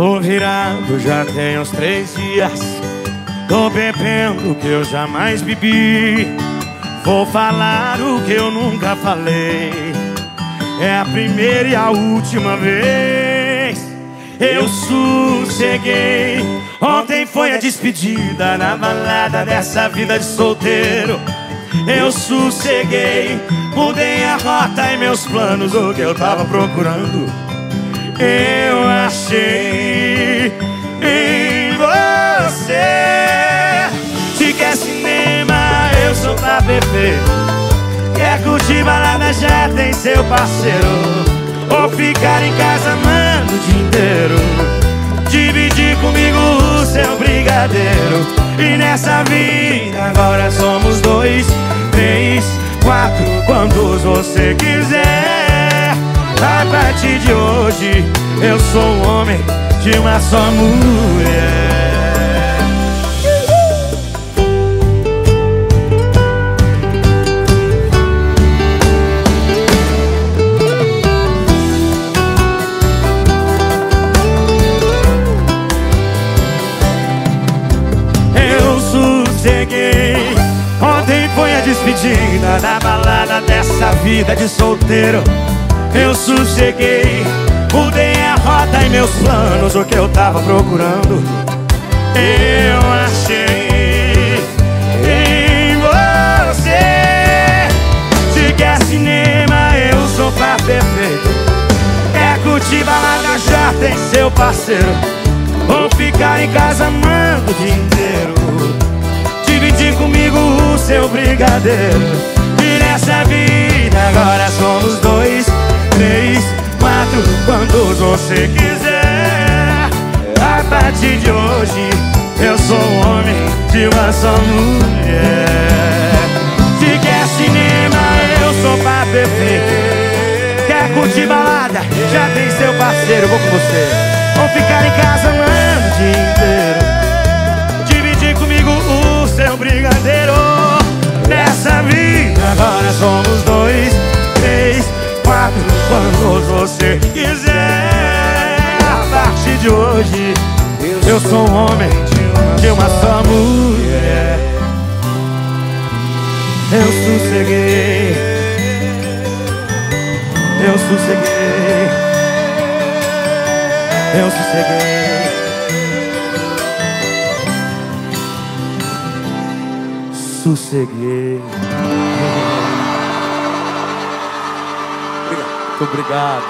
Tô virado já tem uns três dias. Tô bebendo o que eu jamais bebi. Vou falar o que eu nunca falei. É a primeira e a última vez. Eu sosseguei. Ontem foi a despedida na balada dessa vida de solteiro. Eu sosseguei. Mudei a rota e meus planos O que eu tava procurando Eu achei em você. Se quer cinema, eu sou pra beber. Quer curtir balada, já tem seu parceiro. Ou ficar em casa, mano, o dia inteiro. Dividir comigo o seu brigadeiro. E nessa vida agora somos dois, três, quatro Quantos você quiser. A partir de hoje eu sou um homem de uma só mulher. Cheguei Ontem foi a despedida da balada dessa vida de solteiro. Eu sosseguei, mudei a rota e meus planos O que eu tava procurando. Eu achei em você. Se quer cinema, eu sou pra perfeito. É curtir balada, já tem seu parceiro. Vou ficar em casa, mando o dia inteiro. Dividir comigo o seu brigadeiro. E nessa vida você quiser. A partir de hoje eu sou homem de uma só mulher. Se quer cinema eu sou pra perfeito Quer curtir balada? Já tem seu parceiro, vou com você. Vou ficar em casa, o dia inteiro. Comigo o seu brigadeiro. Nessa vida agora somos dois, três, quatro Quantos você quiser de hoje. Eu sou um homem de uma só mulher. Eu sosseguei. Eu sosseguei. Eu sosseguei. Sosseguei. Muito obrigado.